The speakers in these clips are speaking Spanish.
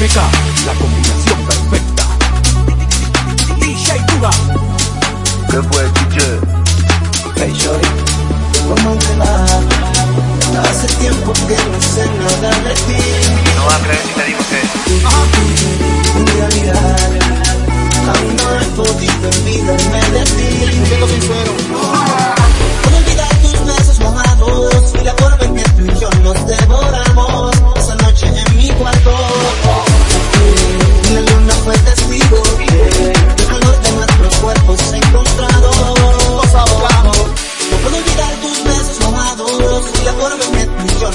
MK, la combinación perfecta. DJ Duga. ¿Qué fue, chiche? Hey, Shorty, ¿cómo te va? Hace tiempo que no sé nada de ti. No vas a creer si te digo que... En realidad, aún no he podido olvidarme de ti. Siendo sincero.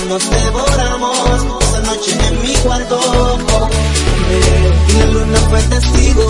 nos devoramos esa noche en mi cuarto. Y la luna fue testigo.